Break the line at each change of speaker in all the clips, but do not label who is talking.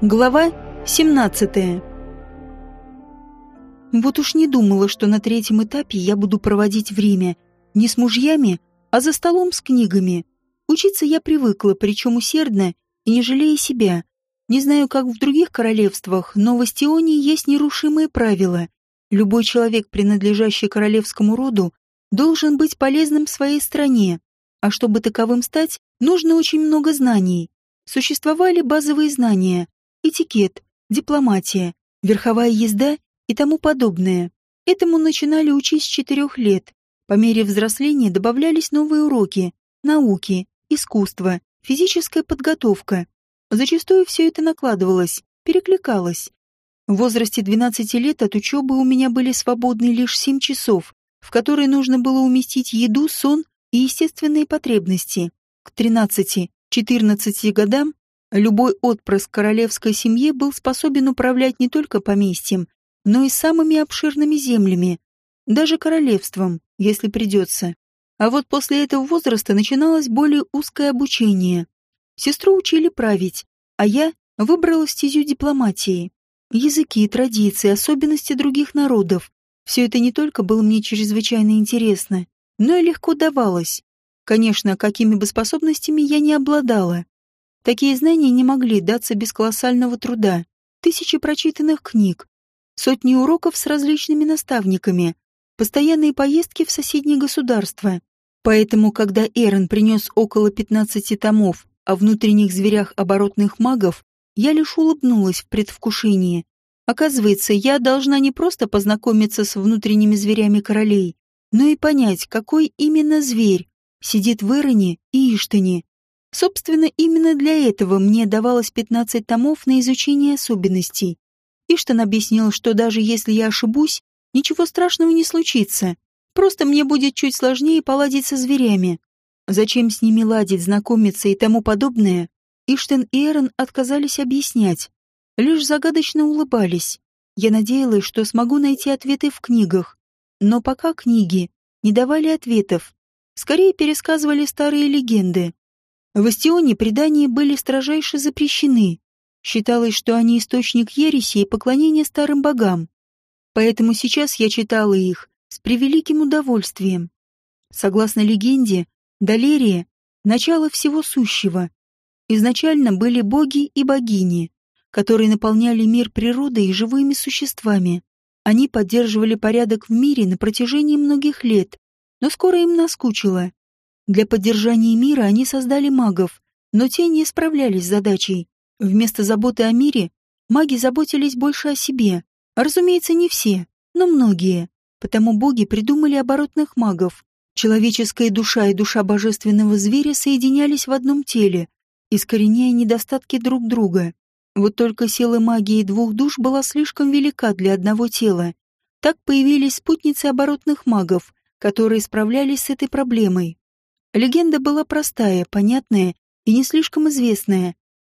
Глава 17 Вот уж не думала, что на третьем этапе я буду проводить время не с мужьями, а за столом с книгами. Учиться я привыкла, причем усердно и не жалея себя. Не знаю, как в других королевствах, но в Астионе есть нерушимые правила. Любой человек, принадлежащий королевскому роду, должен быть полезным своей стране, а чтобы таковым стать, нужно очень много знаний. Существовали базовые знания, этикет, дипломатия, верховая езда и тому подобное. Этому начинали учить с четырех лет. По мере взросления добавлялись новые уроки, науки, искусство, физическая подготовка. Зачастую все это накладывалось, перекликалось. В возрасте 12 лет от учебы у меня были свободны лишь 7 часов, в которые нужно было уместить еду, сон и естественные потребности. К 13-14 годам Любой отпрыск королевской семьи был способен управлять не только поместьем, но и самыми обширными землями, даже королевством, если придется. А вот после этого возраста начиналось более узкое обучение. Сестру учили править, а я выбрала стезю дипломатии. Языки, традиции, особенности других народов. Все это не только было мне чрезвычайно интересно, но и легко давалось. Конечно, какими бы способностями я не обладала, Такие знания не могли даться без колоссального труда. Тысячи прочитанных книг, сотни уроков с различными наставниками, постоянные поездки в соседние государства. Поэтому, когда Эрон принес около 15 томов о внутренних зверях оборотных магов, я лишь улыбнулась в предвкушении. Оказывается, я должна не просто познакомиться с внутренними зверями королей, но и понять, какой именно зверь сидит в Эроне и Иштане. Собственно, именно для этого мне давалось 15 томов на изучение особенностей. Иштан объяснил, что даже если я ошибусь, ничего страшного не случится. Просто мне будет чуть сложнее поладить со зверями. Зачем с ними ладить, знакомиться и тому подобное, Иштен и Эрон отказались объяснять. Лишь загадочно улыбались. Я надеялась, что смогу найти ответы в книгах. Но пока книги не давали ответов. Скорее пересказывали старые легенды. В Астионе предания были строжайше запрещены. Считалось, что они источник ереси и поклонения старым богам. Поэтому сейчас я читала их с превеликим удовольствием. Согласно легенде, Далерия — начало всего сущего. Изначально были боги и богини, которые наполняли мир природой и живыми существами. Они поддерживали порядок в мире на протяжении многих лет, но скоро им наскучило. Для поддержания мира они создали магов, но те не справлялись с задачей. Вместо заботы о мире маги заботились больше о себе. Разумеется, не все, но многие. Потому боги придумали оборотных магов. Человеческая душа и душа божественного зверя соединялись в одном теле, искореняя недостатки друг друга. Вот только сила магии двух душ была слишком велика для одного тела. Так появились спутницы оборотных магов, которые справлялись с этой проблемой. Легенда была простая, понятная и не слишком известная.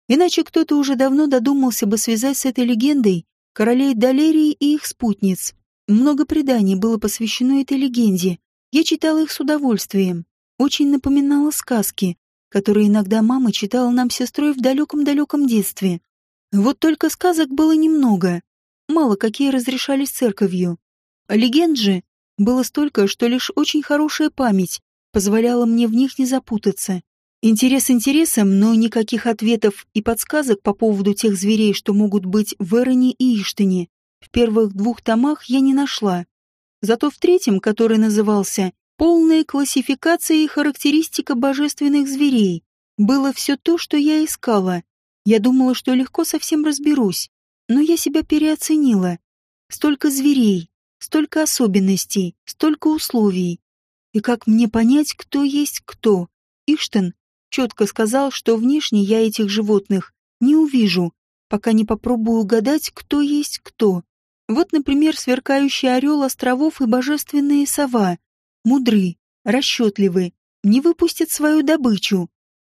Иначе кто-то уже давно додумался бы связать с этой легендой королей Далерии и их спутниц. Много преданий было посвящено этой легенде. Я читала их с удовольствием. Очень напоминала сказки, которые иногда мама читала нам с сестрой в далеком-далеком детстве. Вот только сказок было немного. Мало какие разрешались церковью. Легенд же было столько, что лишь очень хорошая память позволяла мне в них не запутаться. Интерес интересом, но никаких ответов и подсказок по поводу тех зверей, что могут быть в Эроне и Иштине, в первых двух томах я не нашла. Зато в третьем, который назывался «Полная классификация и характеристика божественных зверей», было все то, что я искала. Я думала, что легко совсем разберусь, но я себя переоценила. Столько зверей, столько особенностей, столько условий. И как мне понять, кто есть кто? Иштен четко сказал, что внешне я этих животных не увижу, пока не попробую угадать, кто есть кто. Вот, например, сверкающий орел островов и божественная сова. Мудры, расчетливы, не выпустят свою добычу.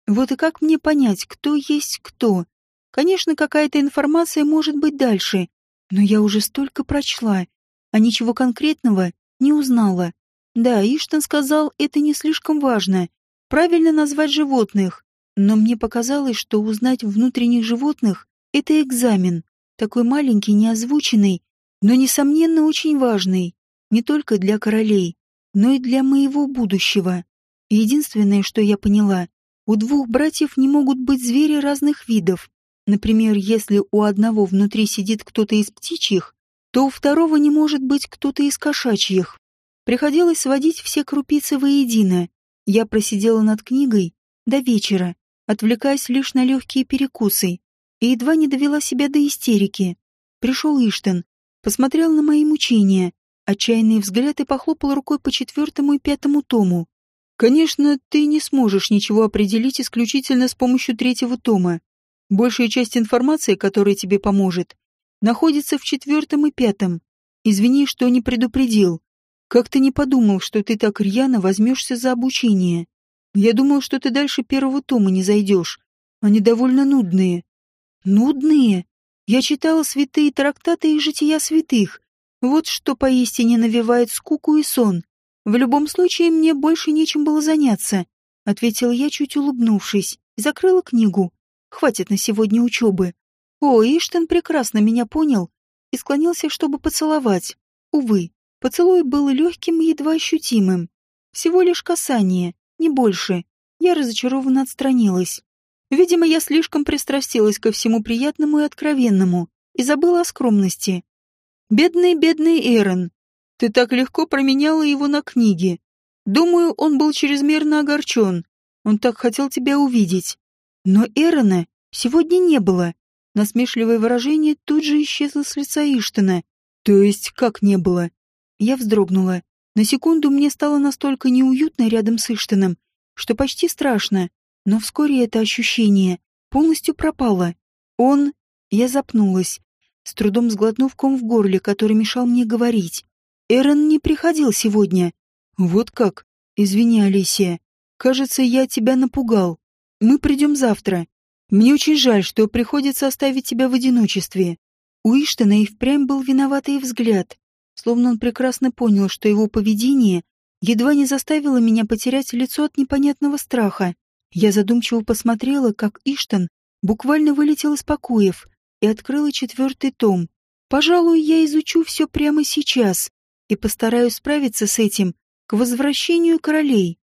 Вот и как мне понять, кто есть кто? Конечно, какая-то информация может быть дальше, но я уже столько прочла, а ничего конкретного не узнала. Да, Иштон сказал, это не слишком важно. Правильно назвать животных. Но мне показалось, что узнать внутренних животных Это экзамен, такой маленький, неозвученный, но, несомненно, очень важный, не только для королей, но и для моего будущего. Единственное, что я поняла, у двух братьев не могут быть звери разных видов. Например, если у одного внутри сидит кто-то из птичьих, то у второго не может быть кто-то из кошачьих. Приходилось сводить все крупицы воедино. Я просидела над книгой до вечера, отвлекаясь лишь на легкие перекусы, и едва не довела себя до истерики. Пришел Иштен, посмотрел на мои мучения, отчаянный взгляд и похлопал рукой по четвертому и пятому тому. «Конечно, ты не сможешь ничего определить исключительно с помощью третьего тома. Большая часть информации, которая тебе поможет, находится в четвертом и пятом. Извини, что не предупредил. Как ты не подумал, что ты так рьяно возьмешься за обучение? Я думал, что ты дальше первого тома не зайдешь. Они довольно нудные. Нудные? Я читала святые трактаты и жития святых. Вот что поистине навевает скуку и сон. В любом случае, мне больше нечем было заняться, — ответила я, чуть улыбнувшись, и закрыла книгу. Хватит на сегодня учебы. О, Иштен прекрасно меня понял и склонился, чтобы поцеловать. Увы, поцелуй был легким и едва ощутимым. Всего лишь касание, не больше. Я разочарованно отстранилась. Видимо, я слишком пристрастилась ко всему приятному и откровенному и забыла о скромности. Бедный, бедный Эрон. Ты так легко променяла его на книги. Думаю, он был чрезмерно огорчен. Он так хотел тебя увидеть. Но Эрона сегодня не было. Насмешливое выражение тут же исчезло с лица Иштена. То есть как не было? Я вздрогнула. На секунду мне стало настолько неуютно рядом с Иштеном, что почти страшно. Но вскоре это ощущение полностью пропало. Он... Я запнулась, с трудом сглотнув ком в горле, который мешал мне говорить. Эрон не приходил сегодня. Вот как? Извини, Алисия. Кажется, я тебя напугал. Мы придем завтра. Мне очень жаль, что приходится оставить тебя в одиночестве. У Иштена и впрямь был виноватый взгляд, словно он прекрасно понял, что его поведение едва не заставило меня потерять лицо от непонятного страха. Я задумчиво посмотрела, как Иштен буквально вылетел из покоев и открыла четвертый том. Пожалуй, я изучу все прямо сейчас и постараюсь справиться с этим к возвращению королей.